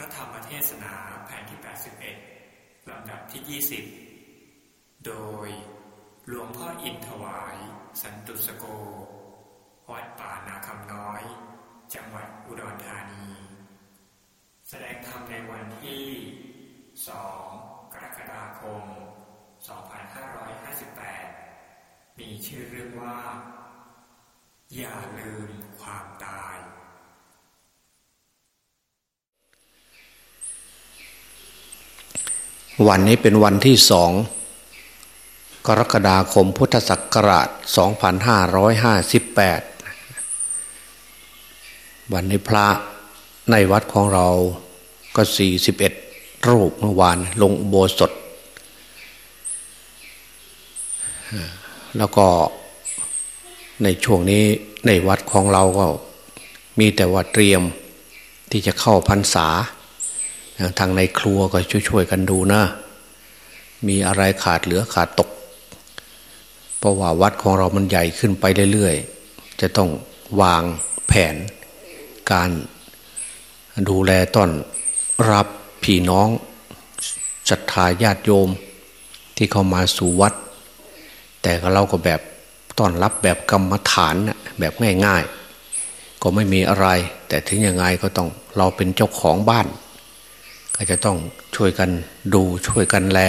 ระธรรมเทศนาแผ่นที่ 81 ลำดับที่ 20 โดยหลวงพ่ออินถวาย สันตุสโก วัดป่านาคำน้อย จังหวัดอุดรธานี แสดงธรรมในวันที่ 2 กรกฎาคม 2558 มีชื่อเรื่องว่า อย่าลืมความตาย วันนี้เป็นวันที่สองกรกฎาคมพุทธศักราช 2558 วันนี้พระในวัดของเราก็ 41 รูปเมื่อวานลงโบสถ แล้วก็ในช่วงนี้ในวัดของเราก็มีแต่ว่าเตรียมที่จะเข้าพรรษา ทางในครัวก็ช่วยๆกันดูนะ มีอะไรขาดเหลือขาดตก เพราะว่าวัดของเรามันใหญ่ขึ้นไปเรื่อยๆ จะต้องวางแผน การดูแลต้อนรับพี่น้องศรัทธาญาติโยมที่เข้ามาสู่วัด แต่เราก็แบบต้อนรับแบบกรรมฐานแบบง่ายๆ ก็ไม่มีอะไร แต่ถึงยังไงก็ต้องเราเป็นเจ้าของบ้าน ก็จะต้องช่วยกันดูช่วยกันแล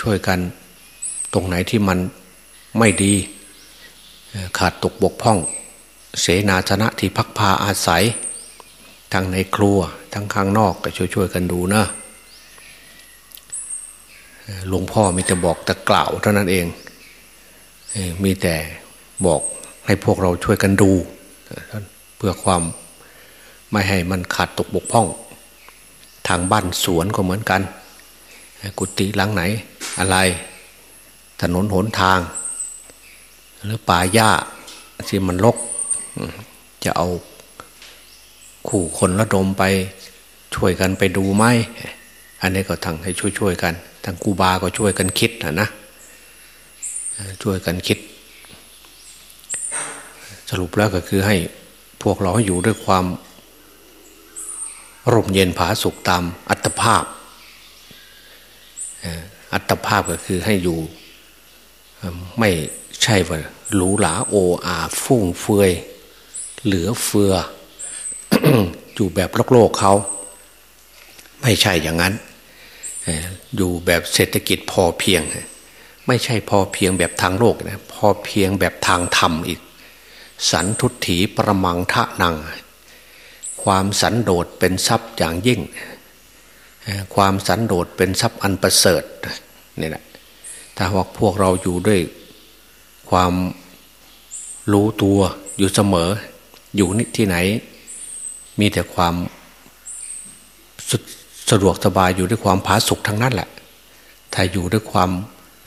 ช่วยกันตรงไหนที่มันไม่ดี ขาดตกบกพร่อง เสนาชนะที่พักพาอาศัย ทั้งในครัวทั้งข้างนอกก็ช่วยๆกันดูนะหลวงพ่อมีแต่บอกแต่กล่าวเท่านั้นเอง มีแต่บอกให้พวกเราช่วยกันดู เพื่อความไม่ให้มันขาดตกบกพร่อง ทางบ้านสวนก็เหมือนกัน กุฏิหลังไหน อะไรถนนหนทาง หรือป่าหญ้าที่มันรกจะเอาขู่คนระดมไปช่วยกันไปดูไหมอันนี้ก็ทั้งให้ช่วยๆกันทางกูบาก็ช่วยกันคิดนะนะช่วยกันคิด สรุปแล้วก็คือให้พวกเราให้อยู่ด้วยความ ร่มเย็นผาสุขตามอัตภาพ อัตภาพก็คือให้อยู่ ไม่ใช่ว่าหรูหราโออาฟุ่งเฟือยเหลือเฟือ อยู่แบบโลกโลกเขา ไม่ใช่อย่างนั้น อยู่แบบเศรษฐกิจพอเพียง ไม่ใช่พอเพียงแบบทางโลกนะพอเพียงแบบทางธรรมอีก สันทุถีประมังทะนัง ความสันโดษเป็นทรัพย์อย่างยิ่ง ความสันโดษเป็นทรัพย์อันประเสริฐนี่แหละถ้าว่าพวกเราอยู่ด้วยความรู้ตัวอยู่เสมอ อยู่ที่ไหน มีแต่ความสะดวกสบายอยู่ด้วยความผาสุกทั้งนั้นแหละ ถ้าอยู่ด้วยความ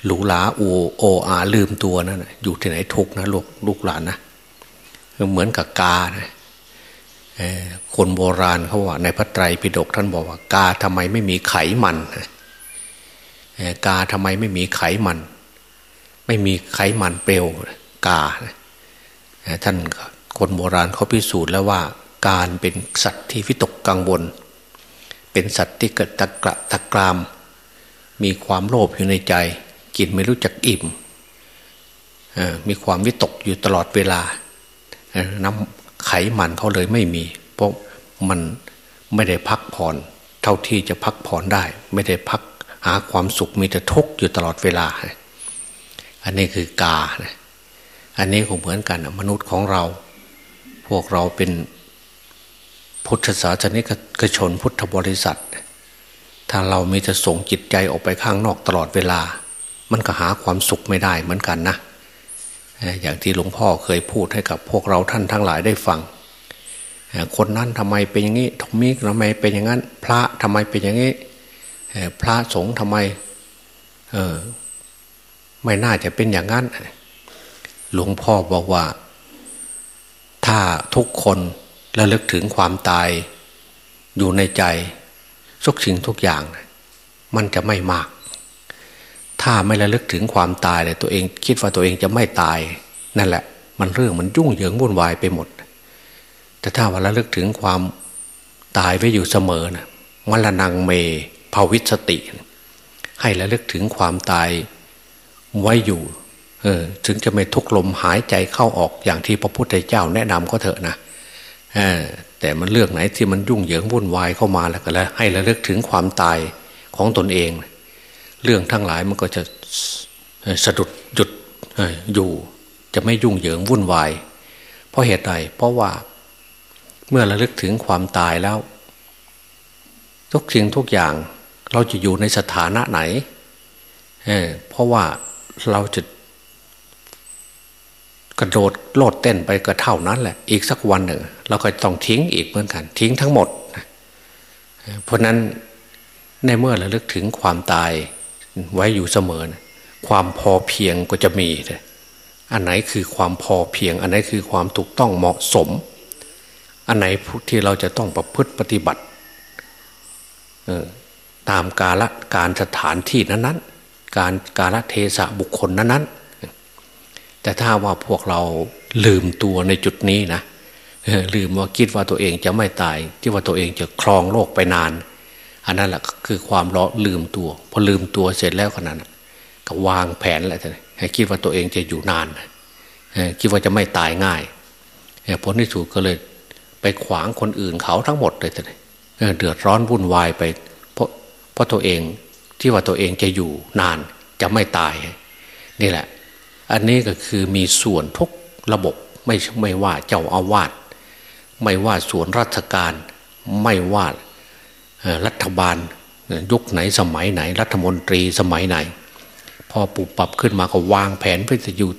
หรูหราโอโออาลืมตัวนั่นอยู่ที่ไหนทุกนะลูกลูกหลานนะเหมือนกับกานะ คนโบราณเขาว่า ในพระไตรปิฎกท่านบอกว่า กาทำไมไม่มีไขมันกาทำไมไม่มีไขมัน ไม่มีไขมันเปลวกาท่านคนโบราณเขาพิสูจน์แล้วว่า การเป็นสัตว์ที่วิตกกังวล เป็นสัตว์ที่เกิดตะกระตะกราม มีความโลภอยู่ในใจ กินไม่รู้จักอิ่มมีความวิตกอยู่ตลอดเวลาน้ำ ไขมันเขาเลยไม่มี เพราะมันไม่ได้พักผ่อน เท่าที่จะพักผ่อนได้ ไม่ได้พักหาความสุขมีแต่ทุกข์อยู่ตลอดเวลา อันนี้คือกานะอันนี้คงเหมือนกันมนุษย์ของเรา พวกเราเป็นพุทธศาสนิกชนพุทธบริษัท ถ้าเรามีจะส่งจิตใจออกไปข้างนอกตลอดเวลา มันก็หาความสุขไม่ได้เหมือนกันนะ อย่างที่หลวงพ่อเคยพูดให้กับพวกเราท่านทั้งหลายได้ฟัง คนนั้นทำไมเป็นอย่างนี้ทมิกทำไมเป็นอย่างนั้น พระทำไมเป็นอย่างนี้พระสงฆ์ทำไมเออไม่น่าจะเป็นอย่างนั้น หลวงพ่อบอกว่า ถ้าทุกคนระลึกถึงความตายอยู่ในใจทุกสิ่งทุกอย่าง มันจะไม่มาก ถ้าไม่ระลึกถึงความตายเลยตัวเองคิดว่าตัวเองจะไม่ตาย นั่นแหละ มันเรื่องมันยุ่งเหยิงวุ่นวายไปหมด แต่ถ้าว่าระลึกถึงความตายไว้อยู่เสมอนะมรณงเมภาวิสติ ให้ระลึกถึงความตายไว้อยู่ เออ ถึงจะไม่ทุกลมหายใจเข้าออกอย่างที่พระพุทธเจ้าแนะนำก็เถอะนะแต่มันเรื่องไหนที่มันยุ่งเหยิงวุ่นวายเข้ามาแล้วก็แล้วให้ระลึกถึงความตายของตนเอง เรื่องทั้งหลายมันก็จะสะดุดหยุดอยู่จะไม่ยุ่งเหยิงวุ่นวาย เพราะเหตุใดเพราะว่าเมื่อระลึกถึงความตายแล้ว ทุกสิ่งทุกอย่างเราจะอยู่ในสถานะไหนเเพราะว่าเราจะกระโดดโลดเต้นไปก็เท่านั้นแหละ อีกสักวันหนึ่ง เราก็ต้องทิ้งอีกเหมือนกัน ทิ้งทั้งหมด เพราะนั้นในเมื่อระลึกถึงความตาย ไว้อยู่เสมอนะความพอเพียงก็จะมีอันไหนคือความพอเพียง อันไหนคือความถูกต้องเหมาะสม อันไหนที่เราจะต้องประพฤติปฏิบัติตามกาลการสถานที่นั้นๆ การกาลเทศะบุคคลนั้นๆ แต่ถ้าว่าพวกเราลืมตัวในจุดนี้นะลืมว่าคิดว่าตัวเองจะไม่ตาย ที่ว่าตัวเองจะครองโลกไปนาน อันนั้นแหละคือความล้อลืมตัว พอลืมตัวเสร็จแล้วขนาดนั้นก็วางแผนแล้วให้คิดว่าตัวเองจะอยู่นานคิดว่าจะไม่ตายง่ายผลที่สุดก็เลยไปขวางคนอื่นเขาทั้งหมดเลยเดือดร้อนวุ่นวายไปเพราะตัวเองที่ว่าตัวเองจะอยู่นานจะไม่ตาย นี่แหละ อันนี้ก็คือมีส่วนทุกระบบไม่ไม่ว่าเจ้าอาวาสไม่ว่าส่วนราชการไม่ว่า รัฐบาลยุคไหนสมัยไหน รัฐมนตรีสมัยไหน พอปุบปรับขึ้นมาก็วางแผนเพื่อจะอยู่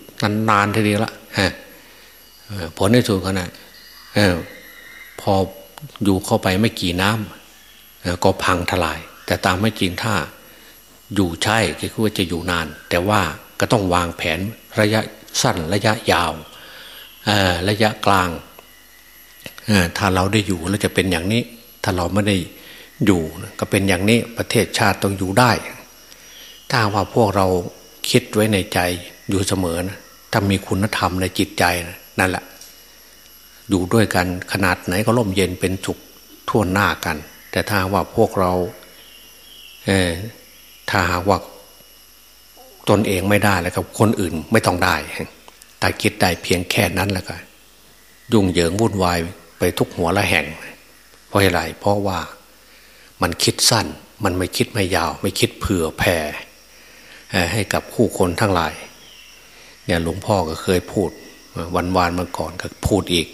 นานๆทีเดียวละฮะผลในสุดขนาดพออยู่เข้าไปไม่กี่น้ำก็พังทลาย แต่ตามไม่จริงถ้าอยู่ใช่ก็คือว่าจะอยู่นาน แต่ว่าก็ต้องวางแผนระยะสั้นระยะยาวระยะกลางถ้าเราได้อยู่แล้วจะเป็นอย่างนี้ ถ้าเราไม่ได้ อยู่ก็เป็นอย่างนี้ประเทศชาติต้องอยู่ได้ ถ้าว่าพวกเราคิดไว้ในใจอยู่เสมอนะถ้ามีคุณธรรมในจิตใจนะนั่นแหละ อยู่ด้วยกันขนาดไหนก็ร่มเย็นเป็นสุขทั่วหน้ากัน แต่ถ้าว่าพวกเราถ้าหากว่าตนเองไม่ได้แล้วกับคนอื่นไม่ต้องได้แต่คิดได้เพียงแค่นั้นแล้วก็ยุ่งเหยิงวุ่นวายไปทุกหัวละแห่ง เพราะอะไรเพราะว่า มันคิดสั้น มันไม่คิดไม่ยาว ไม่คิดเผื่อแผ่ให้กับคู่คนทั้งหลาย เนี่ยหลวงพ่อก็เคยพูดวันวานมาก่อนก็พูดอีก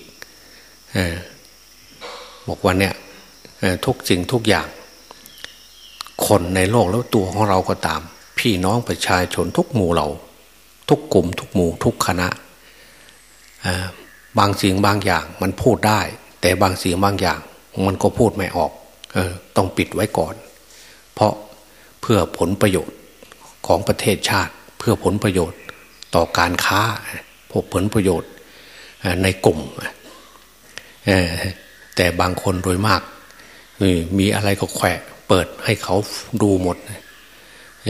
บอกว่าเนี่ยทุกสิ่งทุกอย่าง คนในโลกแล้วตัวของเราก็ตาม พี่น้องประชาชนทุกหมู่เรา ทุกกลุ่ม ทุกหมู่ ทุกคณะบางสิ่งบางอย่างมันพูดได้ แต่บางสิ่งบางอย่าง มันก็พูดไม่ออก ออต้องปิดไว้ก่อน เพราะเพื่อผลประโยชน์ของประเทศชาติ เพื่อผลประโยชน์ต่อการค้าพวกผลประโยชน์ในกลุ่มแต่บางคนโดยมากมีอะไรก็แขวะเปิดให้เขาดูหมด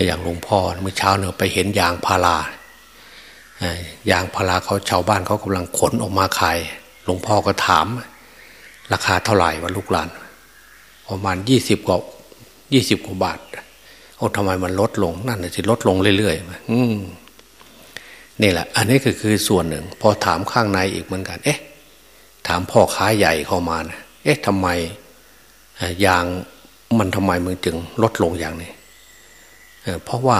อย่างหลวงพ่อเมื่อเช้าเนี่ยไปเห็นยางพารายางพาราเขาชาวบ้านเขากำลังขนออกมาขาย หลวงพ่อก็ถาม ราคาเท่าไหร่วะลูกหลาน ประมาณยี่สิบกว่ายี่สิบกว่าบาทโอ้ทำไมมันลดลงนั่นจะลดลงเรื่อยๆอืมนี่แหละ อันนี้ก็คือส่วนหนึ่ง พอถามข้างในอีกเหมือนกัน เอ๊ะ ถามพ่อค้าใหญ่เข้ามานะเอ๊ะทำไมยางมันทำไมมึงจึงลดลงอย่างนี้เพราะว่า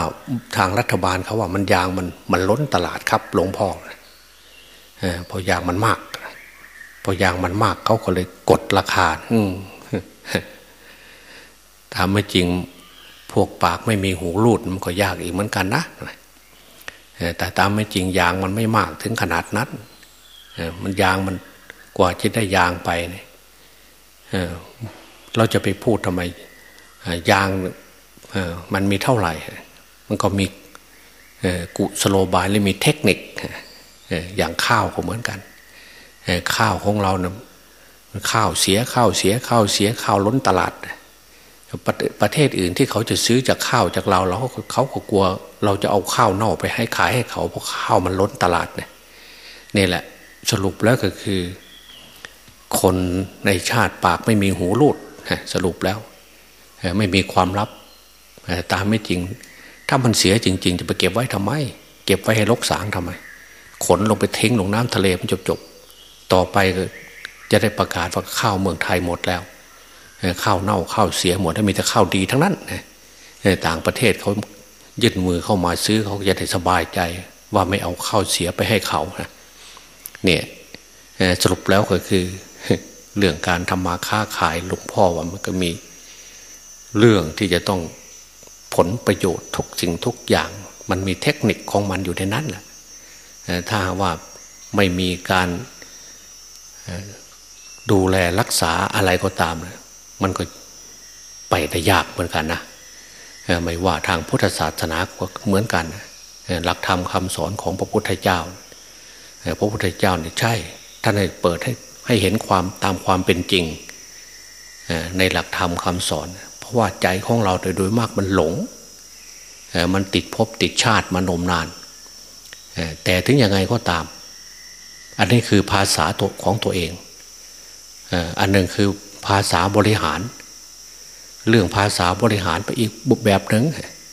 ทางรัฐบาลเขาว่ามันยางมันมันล้นตลาดครับหลวงพ่อพอยางมันมาก พอยางมันมากเขาก็เลยกดราคา อืม ถามไม่จริงพวกปากไม่มีหูรูดมันก็ยากอีกเหมือนกันนะแต่ตามไม่จริงยางมันไม่มากถึงขนาดนั้นมันยางมันกว่าจะได้ยางไปเนี่ยเราจะไปพูดทำไมยางมันมีเท่าไหร่ มันก็มีกุสโลบายหรือมีเทคนิคอย่างข้าวก็เหมือนกันข้าวของเราเนี่ยข้าวเสียข้าวเสียข้าวเสียข้าวล้นตลาด ประประเทศอื่นที่เขาจะซื้อจากข้าวจากเราเราเขาก็กลัว เราจะเอาข้าวนอกไปให้ขายให้เขาเพราะข้าวมันล้นตลาดเนี่ยนี่แหละ สรุปแล้วก็คือ คนในชาติปากไม่มีหูรูดสรุปแล้วไม่มีความลับตามไม่จริง ถ้ามันเสียจริง ๆ จะไปเก็บไว้ทำไม เก็บไว้ให้ลกสางทำไม ขนลงไปทิ้งลงน้ำทะเลมันจบจบต่อไปจะได้ประกาศว่าข้าวเมืองไทยหมดแล้ว ข้าวเน่าข้าวเสียหมดถ้ามีแต่ข้าวดีทั้งนั้นต่างประเทศเขายึดมือเข้ามาซื้อเขาจะได้สบายใจ ว่าไม่เอาข้าวเสียไปให้เขาเนี่ยสรุปแล้วก็คือ เรื่องการทำมาค้าขายหลวงพ่อว่ามันก็มีเรื่องที่จะต้องผลประโยชน์ทุกสิ่งทุกอย่าง มันมีเทคนิคของมันอยู่ในนั้นแหละถ้าว่าไม่มีการดูแลรักษาอะไรก็ตาม มันก็ไปได้ยากเหมือนกันนะไม่ว่าทางพุทธศาสนาก็เหมือนกัน หลักธรรมคำสอนของพระพุทธเจ้า พระพุทธเจ้าเนี่ยใช่ท่านให้เปิดให้ให้เห็นความตามความเป็นจริง ในหลักธรรมคำสอน เพราะว่าใจของเราโดยมากมันหลง มันติดภพติดชาติมานมนาน แต่ถึงยังไงก็ตาม อันนี้คือภาษาตัวของตัวเอง อันหนึ่งคือ ภาษาบริหาร เรื่องภาษาบริหารไปอีกแบบหนึ่ง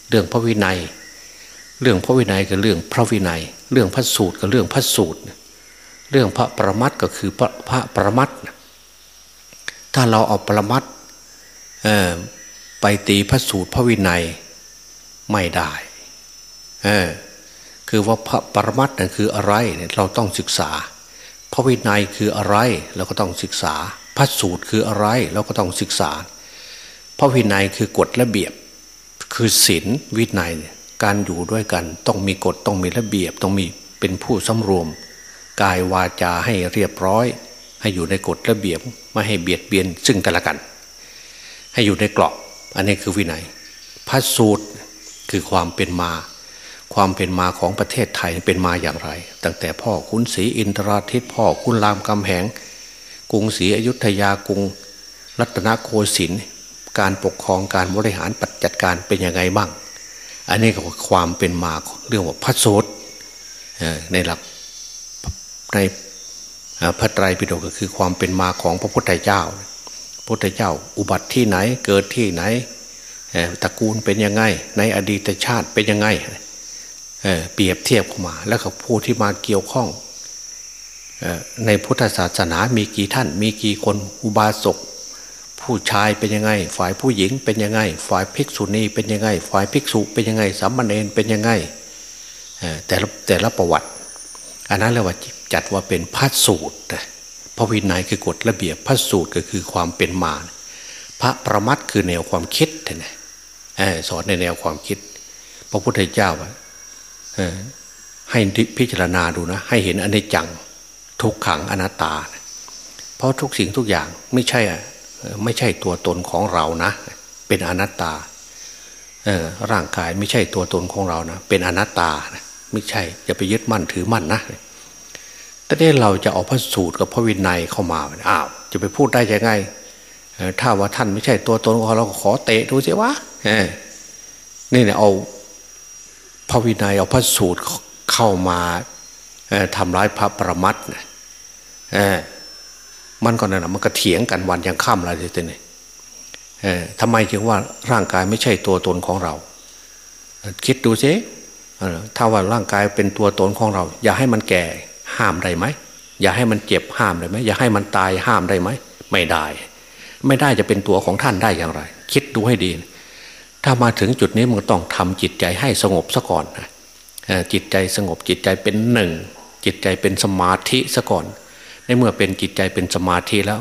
เรื่องพระวินัย เรื่องพระวินัยกับเรื่องพระวินัย เรื่องพระสูตรกับเรื่องพระสูตร เรื่องพระประมัดก็คือพระพระประมัดถ้าเราเอาประมัดไปตีพระสูตรพระวินัยไม่ได้คือว่าพระประมัดนั่นคืออะไรเราต้องศึกษา พระวินัยคืออะไรเราก็ต้องศึกษา พระสูตรคืออะไรเราก็ต้องศึกษา พระวินัยคือกฎระเบียบ คือศีลวินัยการอยู่ด้วยกัน ต้องมีกฎต้องมีระเบียบต้องมีเป็นผู้สำรวม กายวาจาให้เรียบร้อย ให้อยู่ในกฎระเบียบไม่ให้เบียดเบียนซึ่งกันและกัน ให้อยู่ในกรอบอันนี้คือวินัย พระสูตรคือความเป็นมา ความเป็นมาของประเทศไทยเป็นมาอย่างไร ตั้งแต่พ่อคุณศรีอินทราทิตพ่อคุณรามคำแหง กรุงศรีอยุธยากรุงรัตนโกสินทร์การปกครองการบริหารปัจจัดการเป็นยังไงบ้าง อันนี้ก็ความเป็นมาเรื่องว่าพระสูตรในหลักในพระไตรปิฎกก็คือความเป็นมาของพระพุทธเจ้าพระพุทธเจ้า อุบัติที่ไหนเกิดที่ไหนตระกูลเป็นยังไง ในอดีตชาติเป็นยังไงเปรียบเทียบเข้ามา แล้วก็ผู้ที่มาเกี่ยวข้อง ในพุทธศาสนามีกี่ท่าน มีกี่คนอุบาสกผู้ชายเป็นยังไง ฝ่ายผู้หญิงเป็นยังไง ฝ่ายภิกษุณีเป็นยังไง ฝ่ายภิกษุเป็นยังไงสัมเนนเป็นยังไงแต่ละแต่ละประวัติอันนั้นเรียกว่าจัดว่าเป็นพัสูตรพระวินัยคือกฎระเบียบพัสูตรก็คือความเป็นมา พระประมัดคือแนวความคิดนะสอนในแนวความคิด พระพุทธเจ้าให้พิจารณาดูนะ ให้เห็นอนิจจัง ทุกขังอนัตตา เพราะทุกสิ่งทุกอย่างไม่ใช่ไม่ใช่ตัวตนของเรานะ เป็นอนัตตาร่างกายไม่ใช่ตัวตนของเรานะเป็นอนัตตาไม่ใช่อย่าไปยึดมั่นถือมั่นนะแต่นี่เราจะเอาพระสูตรกับพระวินัยเข้ามาอ้าวจะไปพูดได้ยังไงถ้าว่าท่านไม่ใช่ตัวตนของเราขอเตะดูสิวะนี่เนี่ยเอาพระวินัยเอาพระสูตรเข้ามา ทำร้ายพระประมัดนะมันก็นั่นนะมันก็เถียงกันวันยังค่ำอะไรทีนี้ทำไมจึงว่าร่างกายไม่ใช่ตัวตนของเรา คิดดูสิถ้าว่าร่างกายเป็นตัวตนของเรา อย่าให้มันแก่ห้ามได้ไหมอย่าให้มันเจ็บห้ามได้ไหมอย่าให้มันตายห้ามได้ไหมไม่ได้ ไม่ได้จะเป็นตัวของท่านได้อย่างไร คิดดูให้ดี ถ้ามาถึงจุดนี้มันต้องทำจิตใจให้สงบซะก่อนจิตใจสงบจิตใจเป็นหนึ่ง จิตใจเป็นสมาธิซะก่อน ในเมื่อเป็นจิตใจเป็นสมาธิแล้ว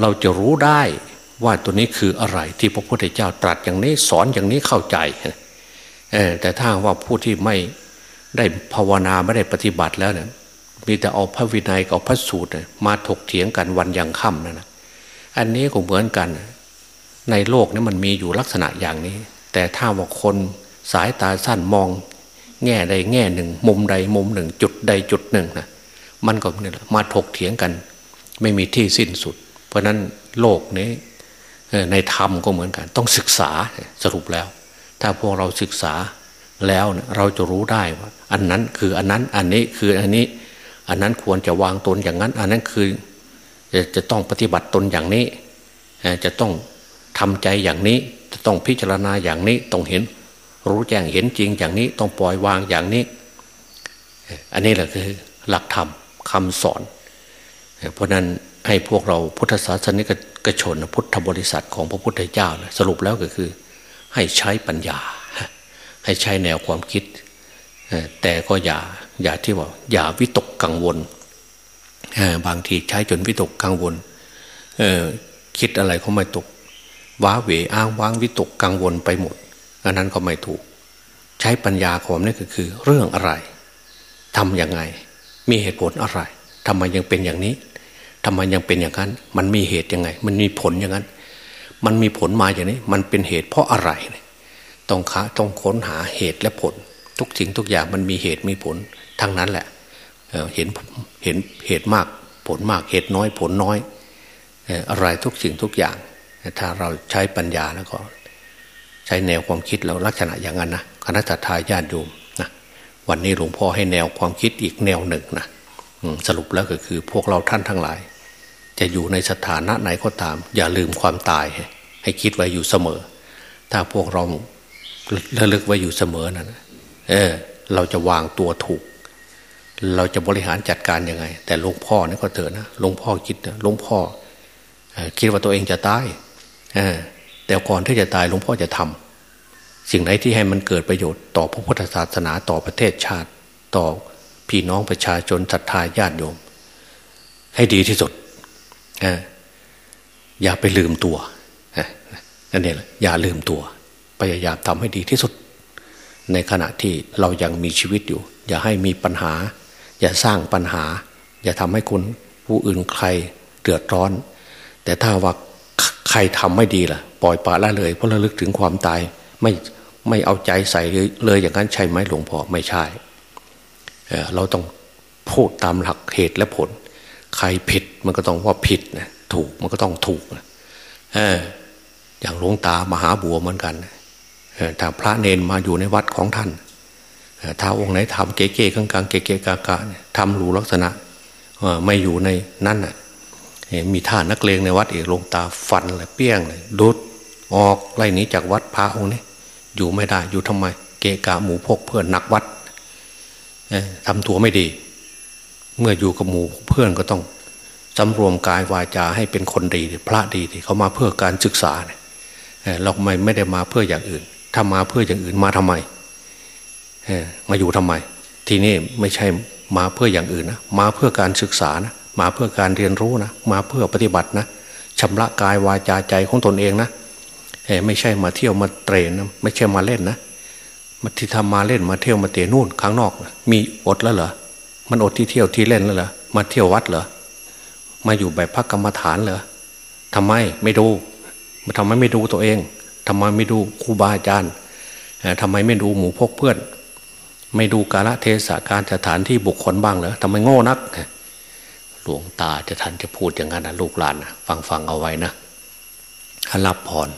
เราจะรู้ได้ว่าตัวนี้คืออะไรที่พระพุทธเจ้าตรัสอย่างนี้สอนอย่างนี้เข้าใจแต่ถ้าว่าผู้ที่ไม่ได้ภาวนาไม่ได้ปฏิบัติแล้วเนี่ยมีแต่เอาพระวินัยกับพระสูตรมาถกเถียงกันวันยังค่ำนั่นนะอันนี้ก็เหมือนกัน ในโลกนี้มันมีอยู่ลักษณะอย่างนี้ แต่ถ้าว่าคนสายตาสั้นมอง แง่ใดแง่หนึ่ง มุมใดมุมหนึ่ง จุดใดจุดหนึ่งนะมันก็นี่แหละมาถกเถียงกัน ไม่มีที่สิ้นสุด เพราะนั้นโลกนี้ในธรรมก็เหมือนกัน ต้องศึกษาสรุปแล้ว ถ้าพวกเราศึกษาแล้วเราจะรู้ได้ว่า อันนั้นคืออันนั้นอันนี้คืออันนี้ อันนั้นควรจะวางตนอย่างนั้น อันนั้นคือจะต้องปฏิบัติตนอย่างนี้ จะต้องทำใจอย่างนี้ จะต้องพิจารณาอย่างนี้ต้องเห็น รู้แจ้งเห็นจริงอย่างนี้ต้องปล่อยวางอย่างนี้ อันนี้แหละคือหลักธรรมคำสอน เพราะนั้นให้พวกเราพุทธศาสนิกชนพุทธบริษัทของพระพุทธเจ้านะสรุปแล้วก็คือ ให้ใช้ปัญญา ให้ใช้แนวความคิด แต่ก็อย่าอย่าที่ว่าอย่าวิตกกังวล บางทีใช้จนวิตกกังวล คิดอะไรเขาไม่ตกว้าเหวอ้างว้างวิตกกังวลไปหมด อันนั้นก็ไม่ถูก ใช้ปัญญาของนี่ก็คือ เรื่องอะไรทำยังไง มีเหตุผลอะไรทำไมยังเป็นอย่างนี้ทำไมยังเป็นอย่างนั้น มันมีเหตุยังไง มันมีผลอย่างนั้น มันมีผลมาอย่างนี้ มันเป็นเหตุเพราะอะไรต้องค้าต้องค้นหาเหตุและผล ทุกสิ่งทุกอย่างมันมีเหตุมีผลทั้งนั้นแหละเห็นเห็นเหตุมากผลมากเหตุน้อยผลน้อย อะไรทุกสิ่งทุกอย่าง ถ้าเราใช้ปัญญาแล้วก็ ช้แนวความคิดเราลักษณะอย่างนั้นนะคณะทาญาติโยมนะวันนี้หลวงพ่อให้แนวความคิดอีกแนวหนึ่งนะสรุปแล้วก็คือพวกเราท่านทั้งหลาย จะอยู่ในสถานะไหนก็ตาม อย่าลืมความตาย ให้คิดไว้อยู่เสมอ ถ้าพวกเราระลึกไว้อยู่เสมอนั่นเออ เราจะวางตัวถูก เราจะบริหารจัดการยังไง แต่หลวงพ่อนี่ก็เถอะนะหลวงพ่อคิดนะหลวงพ่อคิดว่าตัวเองจะตาย แต่ก่อนที่จะตายหลวงพ่อจะทำสิ่งไหนที่ให้มันเกิดประโยชน์ต่อพระพุทธศาสนาต่อประเทศชาติ ต่อพี่น้องประชาชนศรัทธาญาติโยม ให้ดีที่สุดอย่าไปลืมตัวนั่นเองอย่าลืมตัวพยายามทำให้ดีที่สุด ในขณะที่เรายังมีชีวิตอยู่ อย่าให้มีปัญหา อย่าสร้างปัญหา อย่าทำให้คนผู้อื่นใครเดือดร้อน แต่ถ้าว่า ใครทำไม่ดีล่ะ ปล่อยปละละเลย เพราะระลึกถึงความตายไม่ไม่เอาใจใส่เลยอย่างนั้นใช่ไหมหลวงพ่อไม่ใช่เราต้องพูดตามหลักเหตุและผล ใครผิดมันก็ต้องว่าผิดนะถูกมันก็ต้องถูกนะอย่างหลวงตามหาบัวเหมือนกันถ้าพระเนนมาอยู่ในวัดของท่านถ้าองค์ไหนทำเก๋ๆกลางๆเก๋ๆกากะทำหรูลักษณะไม่อยู่ในนั่นน่ะ มีท่านักเลงในวัดเอกลงตาฟันเลยเปี้ยงเลยดุดออกไล่หนีจากวัดพระองค์นี้อยู่ไม่ได้อยู่ทำไม เกะกะหมูพกเพื่อนนักวัดทำตัวไม่ดี เมื่ออยู่กับหมูเพื่อนก็ต้องสำรวมกายวาจาให้เป็นคนดีพระดีทีเขามาเพื่อการศึกษาเนี่ยเราไม่ไม่ได้มาเพื่ออย่างอื่น ถ้ามาเพื่ออย่างอื่นมาทำไมมาอยู่ทำไม ทีนี้ไม่ใช่มาเพื่ออย่างอื่นนะมาเพื่อการศึกษานะ มาเพื่อการเรียนรู้นะ มาเพื่อปฏิบัตินะชำระกายวาจาใจของตนเองนะไม่ใช่มาเที่ยวมาเตรนะไม่ใช่มาเล่นนะมาที่ทำมาเล่นมาเที่ยวมาเตะนู่นข้างนอกมีอดแล้วเหรอมันอดที่เที่ยวที่เล่นแล้วเหรอมาเที่ยววัดเหรอมาอยู่แบบพักกรรมฐานเหรอทำไมไม่ดูมาทำไมไม่ดูตัวเองทำไมไม่ดูครูบาอาจารย์ทำไมไม่ดูหมู่พกเพื่อน ไม่ดูกาลเทศะการสถานที่บุคคลบ้างเหรอทำไมโง่นัก หลวงตาจะทันจะพูดอย่างนั้นนะลูกหลานนะฟังฟังเอาไว้นะรับพร